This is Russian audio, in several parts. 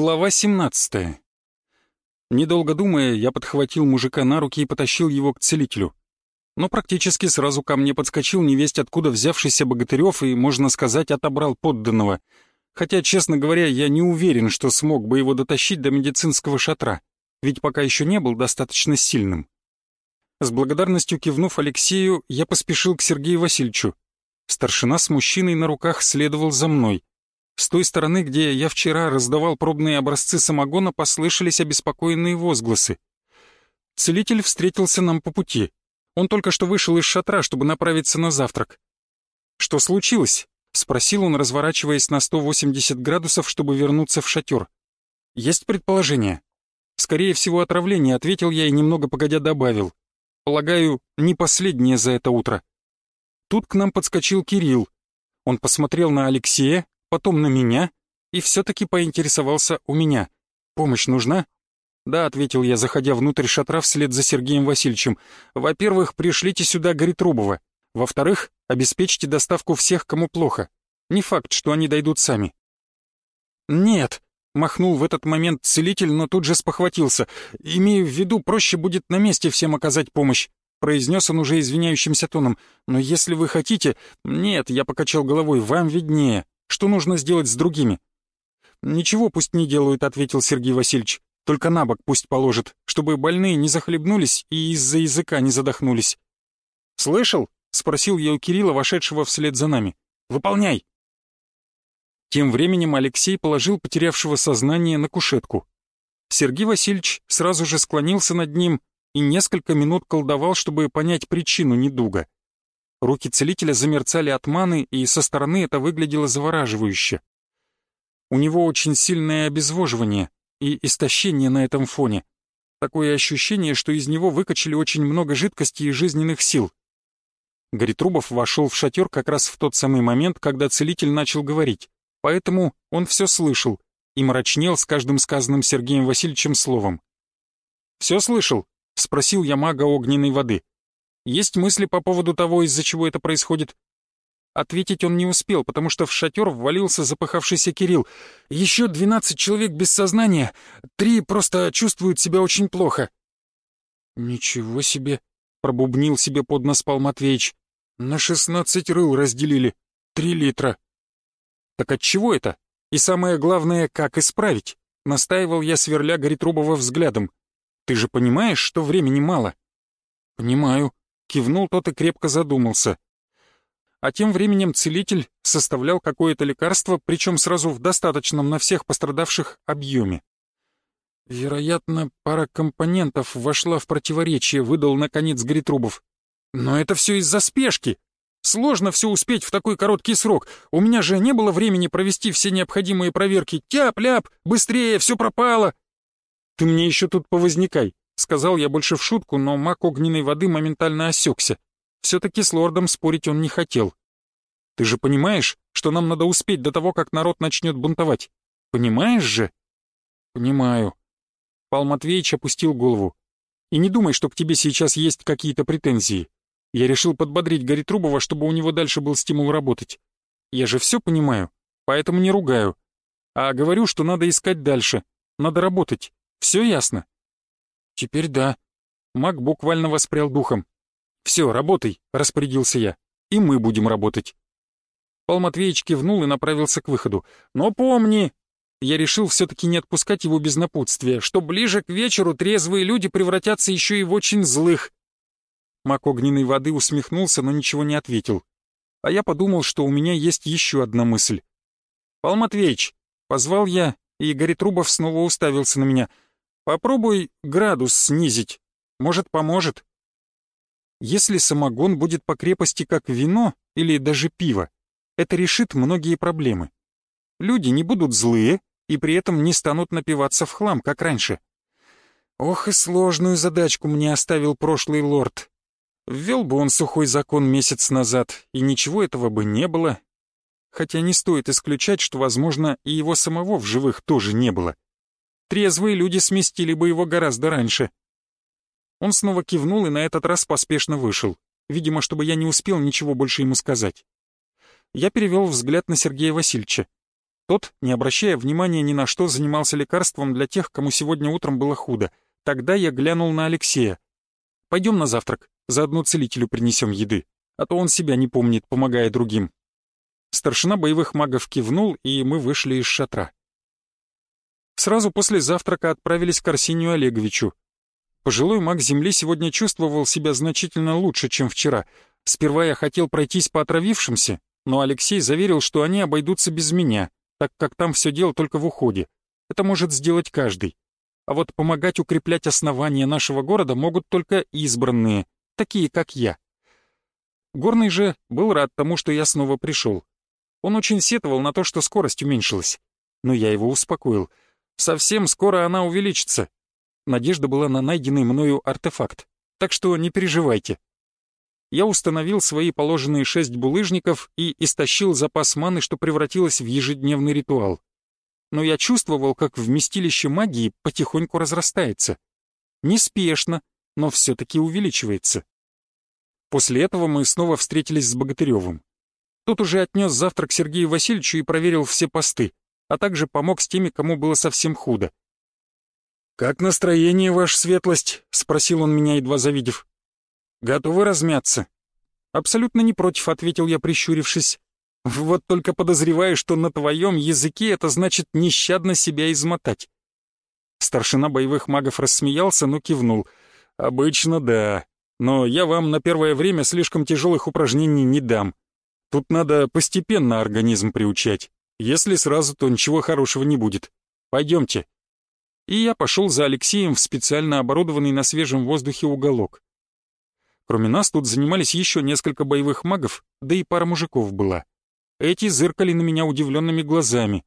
Глава 17. Недолго думая, я подхватил мужика на руки и потащил его к целителю. Но практически сразу ко мне подскочил невесть откуда взявшийся Богатырев и, можно сказать, отобрал подданного. Хотя, честно говоря, я не уверен, что смог бы его дотащить до медицинского шатра, ведь пока еще не был достаточно сильным. С благодарностью кивнув Алексею, я поспешил к Сергею Васильевичу. Старшина с мужчиной на руках следовал за мной — с той стороны, где я вчера раздавал пробные образцы самогона, послышались обеспокоенные возгласы. Целитель встретился нам по пути. Он только что вышел из шатра, чтобы направиться на завтрак. «Что случилось?» — спросил он, разворачиваясь на 180 градусов, чтобы вернуться в шатер. «Есть предположение?» «Скорее всего, отравление», — ответил я и немного погодя добавил. «Полагаю, не последнее за это утро». Тут к нам подскочил Кирилл. Он посмотрел на Алексея, потом на меня и все-таки поинтересовался у меня. «Помощь нужна?» «Да», — ответил я, заходя внутрь шатра вслед за Сергеем Васильевичем. «Во-первых, пришлите сюда Горитрубова. Во-вторых, обеспечьте доставку всех, кому плохо. Не факт, что они дойдут сами». «Нет», — махнул в этот момент целитель, но тут же спохватился. «Имею в виду, проще будет на месте всем оказать помощь», — произнес он уже извиняющимся тоном. «Но если вы хотите...» «Нет», — я покачал головой, — «вам виднее. Что нужно сделать с другими?» «Ничего пусть не делают», — ответил Сергей Васильевич. «Только на бок пусть положат, чтобы больные не захлебнулись и из-за языка не задохнулись». «Слышал?» — спросил я у Кирилла, вошедшего вслед за нами. «Выполняй!» Тем временем Алексей положил потерявшего сознание на кушетку. Сергей Васильевич сразу же склонился над ним и несколько минут колдовал, чтобы понять причину недуга. Руки целителя замерцали от маны, и со стороны это выглядело завораживающе. У него очень сильное обезвоживание и истощение на этом фоне. Такое ощущение, что из него выкачали очень много жидкости и жизненных сил. Горитрубов вошел в шатер как раз в тот самый момент, когда целитель начал говорить, поэтому он все слышал и мрачнел с каждым сказанным Сергеем Васильевичем словом. «Все слышал?» — спросил я мага огненной воды. Есть мысли по поводу того, из-за чего это происходит?» Ответить он не успел, потому что в шатер ввалился запыхавшийся Кирилл. «Еще двенадцать человек без сознания, три просто чувствуют себя очень плохо». «Ничего себе!» — пробубнил себе под нос Пал Матвеич. «На шестнадцать рыл разделили. Три литра». «Так от чего это? И самое главное, как исправить?» — настаивал я, сверля Горитрубова взглядом. «Ты же понимаешь, что времени мало?» «Понимаю», Кивнул тот и крепко задумался. А тем временем целитель составлял какое-то лекарство, причем сразу в достаточном на всех пострадавших объеме. «Вероятно, пара компонентов вошла в противоречие», — выдал, наконец, Гритрубов. «Но это все из-за спешки. Сложно все успеть в такой короткий срок. У меня же не было времени провести все необходимые проверки. Тяп-ляп, быстрее, все пропало!» «Ты мне еще тут повозникай. Сказал я больше в шутку, но маг огненной воды моментально осекся. Все-таки с лордом спорить он не хотел. Ты же понимаешь, что нам надо успеть до того, как народ начнет бунтовать? Понимаешь же? Понимаю. Пал Матвеевич опустил голову. И не думай, что к тебе сейчас есть какие-то претензии. Я решил подбодрить Горитрубова, чтобы у него дальше был стимул работать. Я же все понимаю, поэтому не ругаю. А говорю, что надо искать дальше. Надо работать. Все ясно? «Теперь да». Маг буквально воспрял духом. «Все, работай», — распорядился я. «И мы будем работать». Пал Матвеевич кивнул и направился к выходу. «Но помни!» Я решил все-таки не отпускать его без напутствия, что ближе к вечеру трезвые люди превратятся еще и в очень злых. Мак огненной воды усмехнулся, но ничего не ответил. А я подумал, что у меня есть еще одна мысль. «Пал Матвеевич!» — позвал я, и Игорь Трубов снова уставился на меня — Попробуй градус снизить. Может, поможет. Если самогон будет по крепости как вино или даже пиво, это решит многие проблемы. Люди не будут злые и при этом не станут напиваться в хлам, как раньше. Ох и сложную задачку мне оставил прошлый лорд. Ввел бы он сухой закон месяц назад, и ничего этого бы не было. Хотя не стоит исключать, что, возможно, и его самого в живых тоже не было. Трезвые люди сместили бы его гораздо раньше. Он снова кивнул и на этот раз поспешно вышел, видимо, чтобы я не успел ничего больше ему сказать. Я перевел взгляд на Сергея Васильевича. Тот, не обращая внимания ни на что, занимался лекарством для тех, кому сегодня утром было худо. Тогда я глянул на Алексея. «Пойдем на завтрак, заодно целителю принесем еды, а то он себя не помнит, помогая другим». Старшина боевых магов кивнул, и мы вышли из шатра. Сразу после завтрака отправились к Арсению Олеговичу. Пожилой маг Земли сегодня чувствовал себя значительно лучше, чем вчера. Сперва я хотел пройтись по отравившимся, но Алексей заверил, что они обойдутся без меня, так как там все дело только в уходе. Это может сделать каждый. А вот помогать укреплять основания нашего города могут только избранные, такие как я. Горный же был рад тому, что я снова пришел. Он очень сетовал на то, что скорость уменьшилась. Но я его успокоил. Совсем скоро она увеличится. Надежда была на найденный мною артефакт. Так что не переживайте. Я установил свои положенные шесть булыжников и истощил запас маны, что превратилось в ежедневный ритуал. Но я чувствовал, как вместилище магии потихоньку разрастается. Неспешно, но все-таки увеличивается. После этого мы снова встретились с Богатыревым. Тот уже отнес завтрак Сергею Васильевичу и проверил все посты, а также помог с теми, кому было совсем худо. «Как настроение, ваша светлость?» — спросил он меня, едва завидев. «Готовы размяться?» «Абсолютно не против», — ответил я, прищурившись. «Вот только подозреваю, что на твоем языке это значит нещадно себя измотать». Старшина боевых магов рассмеялся, но кивнул. «Обычно да, но я вам на первое время слишком тяжелых упражнений не дам. Тут надо постепенно организм приучать. Если сразу, то ничего хорошего не будет. Пойдемте. И я пошел за Алексеем в специально оборудованный на свежем воздухе уголок. Кроме нас тут занимались еще несколько боевых магов, да и пара мужиков была. Эти зыркали на меня удивленными глазами.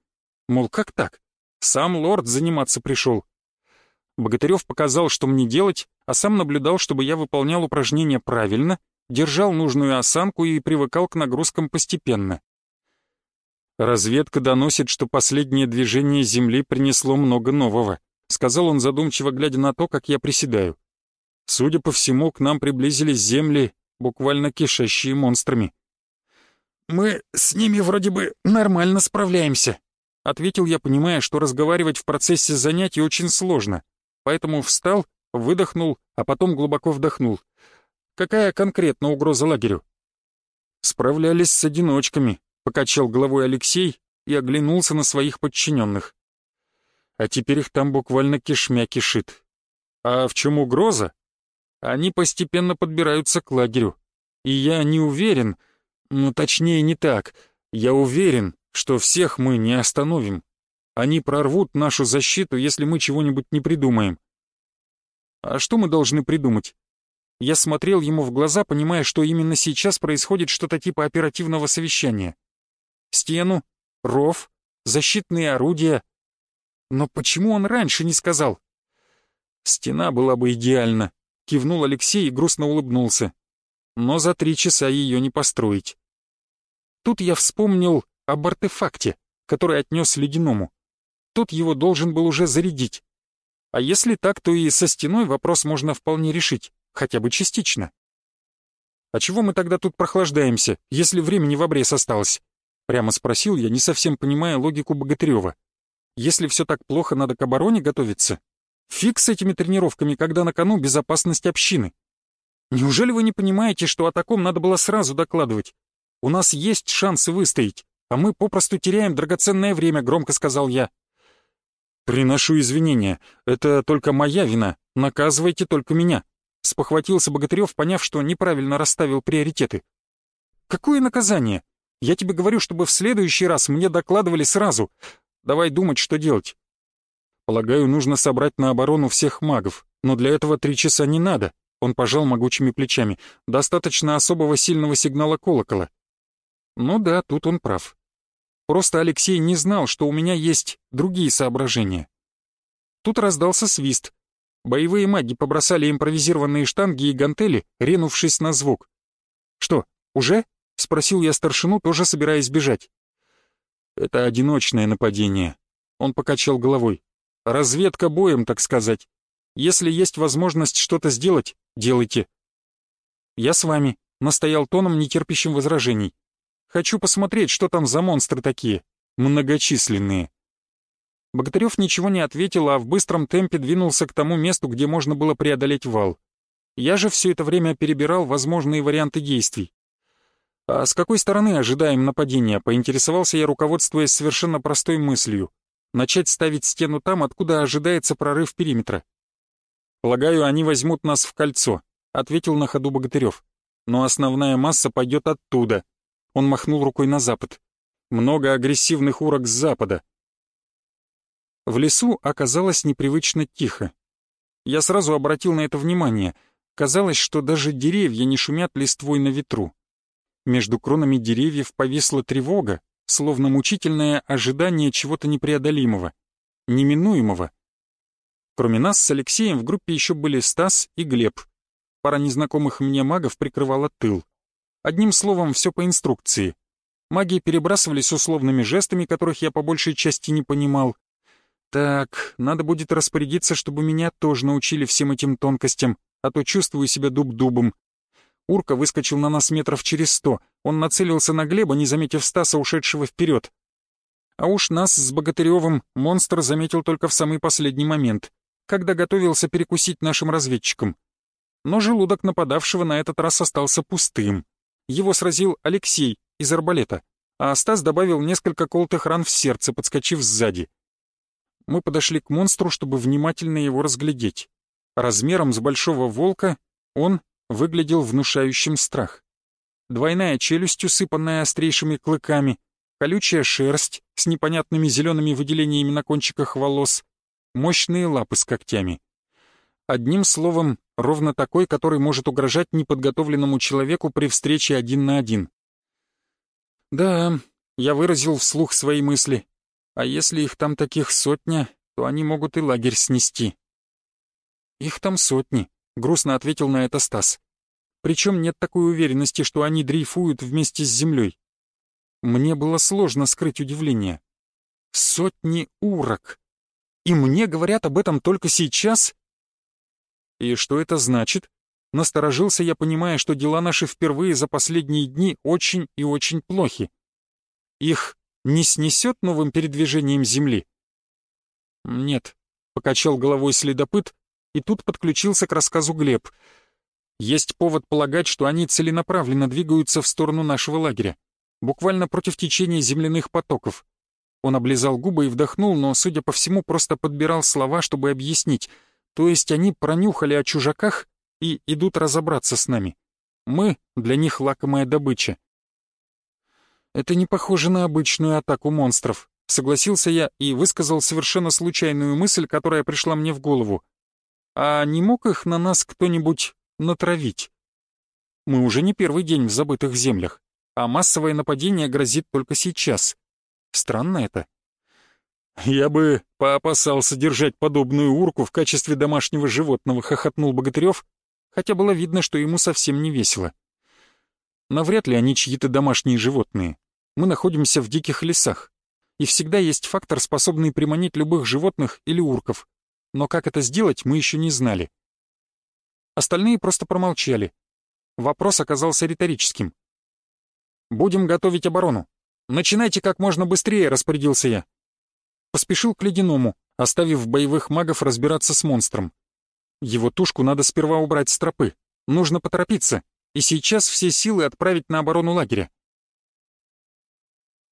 Мол, как так? Сам лорд заниматься пришел. Богатырев показал, что мне делать, а сам наблюдал, чтобы я выполнял упражнения правильно — держал нужную осанку и привыкал к нагрузкам постепенно. «Разведка доносит, что последнее движение Земли принесло много нового», сказал он задумчиво, глядя на то, как я приседаю. «Судя по всему, к нам приблизились Земли, буквально кишащие монстрами». «Мы с ними вроде бы нормально справляемся», ответил я, понимая, что разговаривать в процессе занятий очень сложно, поэтому встал, выдохнул, а потом глубоко вдохнул. Какая конкретно угроза лагерю? Справлялись с одиночками, покачал головой Алексей и оглянулся на своих подчиненных. А теперь их там буквально кишмя кишит. А в чем угроза? Они постепенно подбираются к лагерю. И я не уверен, ну точнее не так, я уверен, что всех мы не остановим. Они прорвут нашу защиту, если мы чего-нибудь не придумаем. А что мы должны придумать? Я смотрел ему в глаза, понимая, что именно сейчас происходит что-то типа оперативного совещания. Стену, ров, защитные орудия. Но почему он раньше не сказал? Стена была бы идеальна, кивнул Алексей и грустно улыбнулся. Но за три часа ее не построить. Тут я вспомнил об артефакте, который отнес ледяному. Тут его должен был уже зарядить. А если так, то и со стеной вопрос можно вполне решить хотя бы частично. «А чего мы тогда тут прохлаждаемся, если времени в обрез осталось?» Прямо спросил я, не совсем понимая логику Богатырева. «Если все так плохо, надо к обороне готовиться? Фиг с этими тренировками, когда на кону безопасность общины. Неужели вы не понимаете, что о таком надо было сразу докладывать? У нас есть шансы выстоять, а мы попросту теряем драгоценное время», — громко сказал я. «Приношу извинения. Это только моя вина. Наказывайте только меня», Спохватился Богатырев, поняв, что неправильно расставил приоритеты. «Какое наказание? Я тебе говорю, чтобы в следующий раз мне докладывали сразу. Давай думать, что делать». «Полагаю, нужно собрать на оборону всех магов, но для этого три часа не надо», — он пожал могучими плечами. «Достаточно особого сильного сигнала колокола». «Ну да, тут он прав. Просто Алексей не знал, что у меня есть другие соображения». Тут раздался свист, Боевые маги побросали импровизированные штанги и гантели, ринувшись на звук. «Что, уже?» — спросил я старшину, тоже собираясь бежать. «Это одиночное нападение», — он покачал головой. «Разведка боем, так сказать. Если есть возможность что-то сделать, делайте». «Я с вами», — настоял тоном, нетерпящим возражений. «Хочу посмотреть, что там за монстры такие. многочисленные. Богатырев ничего не ответил, а в быстром темпе двинулся к тому месту, где можно было преодолеть вал. Я же все это время перебирал возможные варианты действий. «А с какой стороны ожидаем нападения?» — поинтересовался я, руководствуясь совершенно простой мыслью. «Начать ставить стену там, откуда ожидается прорыв периметра». «Полагаю, они возьмут нас в кольцо», — ответил на ходу Богатырев. «Но основная масса пойдет оттуда». Он махнул рукой на запад. «Много агрессивных урок с запада». В лесу оказалось непривычно тихо. Я сразу обратил на это внимание. Казалось, что даже деревья не шумят листвой на ветру. Между кронами деревьев повисла тревога, словно мучительное ожидание чего-то непреодолимого, неминуемого. Кроме нас с Алексеем в группе еще были Стас и Глеб. Пара незнакомых мне магов прикрывала тыл. Одним словом, все по инструкции. Маги перебрасывались условными жестами, которых я по большей части не понимал. Так, надо будет распорядиться, чтобы меня тоже научили всем этим тонкостям, а то чувствую себя дуб-дубом. Урка выскочил на нас метров через сто. Он нацелился на Глеба, не заметив Стаса, ушедшего вперед. А уж нас с Богатыревым монстр заметил только в самый последний момент, когда готовился перекусить нашим разведчикам. Но желудок нападавшего на этот раз остался пустым. Его сразил Алексей из арбалета, а Стас добавил несколько колтых ран в сердце, подскочив сзади. Мы подошли к монстру, чтобы внимательно его разглядеть. Размером с большого волка он выглядел внушающим страх. Двойная челюсть, усыпанная острейшими клыками, колючая шерсть с непонятными зелеными выделениями на кончиках волос, мощные лапы с когтями. Одним словом, ровно такой, который может угрожать неподготовленному человеку при встрече один на один. Да, я выразил вслух свои мысли. А если их там таких сотня, то они могут и лагерь снести. Их там сотни, — грустно ответил на это Стас. «Причем нет такой уверенности, что они дрейфуют вместе с землей». Мне было сложно скрыть удивление. «Сотни урок! И мне говорят об этом только сейчас?» «И что это значит?» Насторожился я, понимая, что дела наши впервые за последние дни очень и очень плохи. Их не снесет новым передвижением земли? «Нет», — покачал головой следопыт, и тут подключился к рассказу Глеб. Есть повод полагать, что они целенаправленно двигаются в сторону нашего лагеря, буквально против течения земляных потоков. Он облизал губы и вдохнул, но, судя по всему, просто подбирал слова, чтобы объяснить. То есть они пронюхали о чужаках и идут разобраться с нами. Мы для них лакомая добыча. Это не похоже на обычную атаку монстров, согласился я и высказал совершенно случайную мысль, которая пришла мне в голову. А не мог их на нас кто-нибудь натравить? Мы уже не первый день в забытых землях, а массовое нападение грозит только сейчас. Странно это. «Я бы поопасался держать подобную урку в качестве домашнего животного», — хохотнул Богатырев, хотя было видно, что ему совсем не весело. Навряд ли они чьи-то домашние животные. Мы находимся в диких лесах, и всегда есть фактор, способный приманить любых животных или урков но как это сделать, мы еще не знали. Остальные просто промолчали. Вопрос оказался риторическим. «Будем готовить оборону. Начинайте как можно быстрее», — распорядился я. Поспешил к ледяному, оставив боевых магов разбираться с монстром. Его тушку надо сперва убрать с тропы. Нужно поторопиться, и сейчас все силы отправить на оборону лагеря.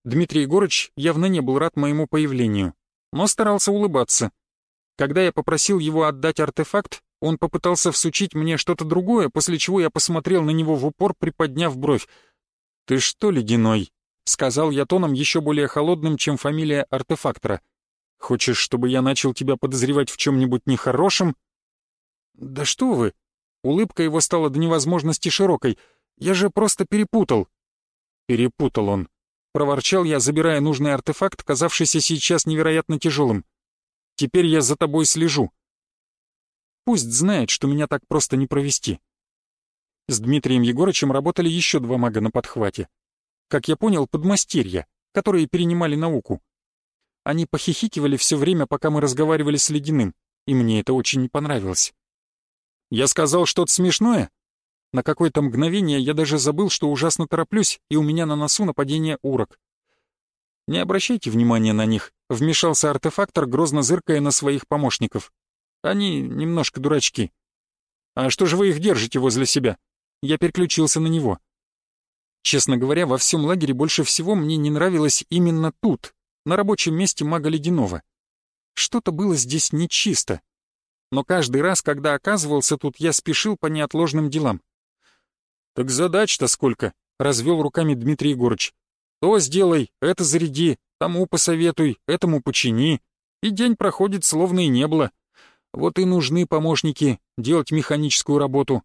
Дмитрий Егорыч явно не был рад моему появлению, но старался улыбаться. Когда я попросил его отдать артефакт, он попытался всучить мне что-то другое, после чего я посмотрел на него в упор, приподняв бровь. «Ты что, ледяной?» — сказал я тоном еще более холодным, чем фамилия артефактора. «Хочешь, чтобы я начал тебя подозревать в чем-нибудь нехорошем?» «Да что вы!» Улыбка его стала до невозможности широкой. «Я же просто перепутал». «Перепутал он», — проворчал я, забирая нужный артефакт, казавшийся сейчас невероятно тяжелым. Теперь я за тобой слежу. Пусть знает, что меня так просто не провести. С Дмитрием Егорычем работали еще два мага на подхвате. Как я понял, подмастерья, которые перенимали науку. Они похихикивали все время, пока мы разговаривали с Ледяным, и мне это очень не понравилось. Я сказал что-то смешное? На какое-то мгновение я даже забыл, что ужасно тороплюсь, и у меня на носу нападение урок. «Не обращайте внимания на них», — вмешался артефактор, грозно зыркая на своих помощников. «Они немножко дурачки». «А что же вы их держите возле себя?» Я переключился на него. Честно говоря, во всем лагере больше всего мне не нравилось именно тут, на рабочем месте мага Ледяного. Что-то было здесь нечисто. Но каждый раз, когда оказывался тут, я спешил по неотложным делам. «Так задач-то сколько?» — развел руками Дмитрий Егорыч. «То сделай, это заряди, тому посоветуй, этому почини». И день проходит, словно и не было. Вот и нужны помощники делать механическую работу.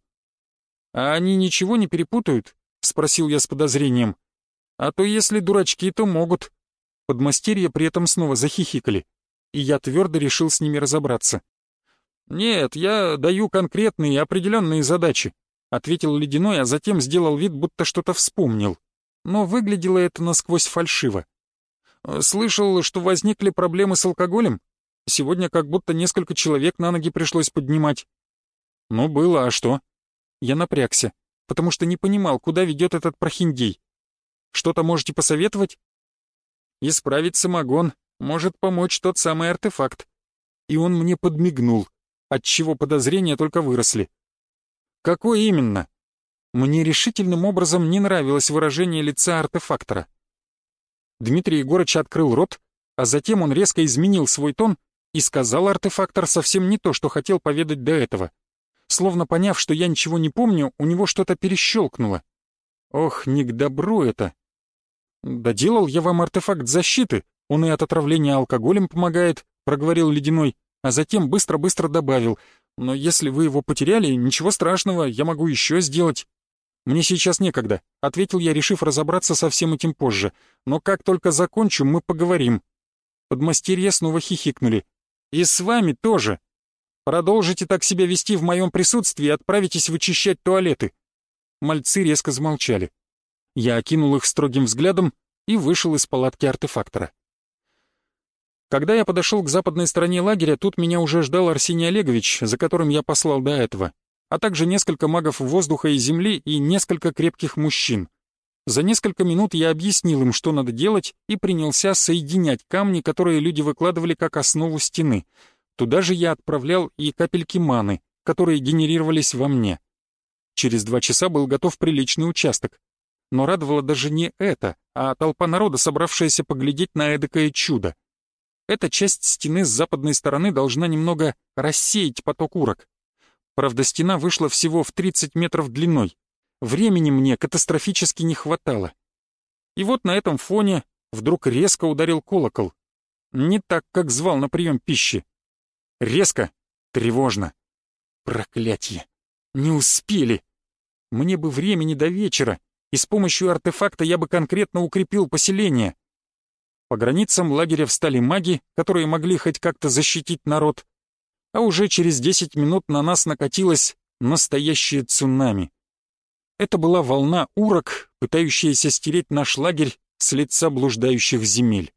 «А они ничего не перепутают?» — спросил я с подозрением. «А то если дурачки, то могут». Подмастерья при этом снова захихикали, и я твердо решил с ними разобраться. «Нет, я даю конкретные определенные задачи», — ответил Ледяной, а затем сделал вид, будто что-то вспомнил. Но выглядело это насквозь фальшиво. «Слышал, что возникли проблемы с алкоголем? Сегодня как будто несколько человек на ноги пришлось поднимать». «Ну, было, а что?» Я напрягся, потому что не понимал, куда ведет этот прохиндей. «Что-то можете посоветовать?» «Исправить самогон может помочь тот самый артефакт». И он мне подмигнул отчего подозрения только выросли. Какой именно? Мне решительным образом не нравилось выражение лица артефактора. Дмитрий Егорыч открыл рот, а затем он резко изменил свой тон и сказал артефактор совсем не то, что хотел поведать до этого. Словно поняв, что я ничего не помню, у него что-то перещелкнуло. Ох, не к добру это. «Доделал я вам артефакт защиты, он и от отравления алкоголем помогает», — проговорил Ледяной а затем быстро-быстро добавил, «Но если вы его потеряли, ничего страшного, я могу еще сделать». «Мне сейчас некогда», — ответил я, решив разобраться со всем этим позже. «Но как только закончу, мы поговорим». Подмастерья снова хихикнули. «И с вами тоже. Продолжите так себя вести в моем присутствии и отправитесь вычищать туалеты». Мальцы резко замолчали. Я окинул их строгим взглядом и вышел из палатки артефактора. Когда я подошел к западной стороне лагеря, тут меня уже ждал Арсений Олегович, за которым я послал до этого, а также несколько магов воздуха и земли и несколько крепких мужчин. За несколько минут я объяснил им, что надо делать, и принялся соединять камни, которые люди выкладывали как основу стены. Туда же я отправлял и капельки маны, которые генерировались во мне. Через два часа был готов приличный участок. Но радовало даже не это, а толпа народа, собравшаяся поглядеть на эдакое чудо. Эта часть стены с западной стороны должна немного рассеять поток урок. Правда, стена вышла всего в 30 метров длиной. Времени мне катастрофически не хватало. И вот на этом фоне вдруг резко ударил колокол. Не так, как звал на прием пищи. Резко, тревожно. Проклятье! Не успели! Мне бы времени до вечера, и с помощью артефакта я бы конкретно укрепил поселение. По границам лагеря встали маги, которые могли хоть как-то защитить народ. А уже через 10 минут на нас накатилось настоящее цунами. Это была волна урок, пытающаяся стереть наш лагерь с лица блуждающих земель.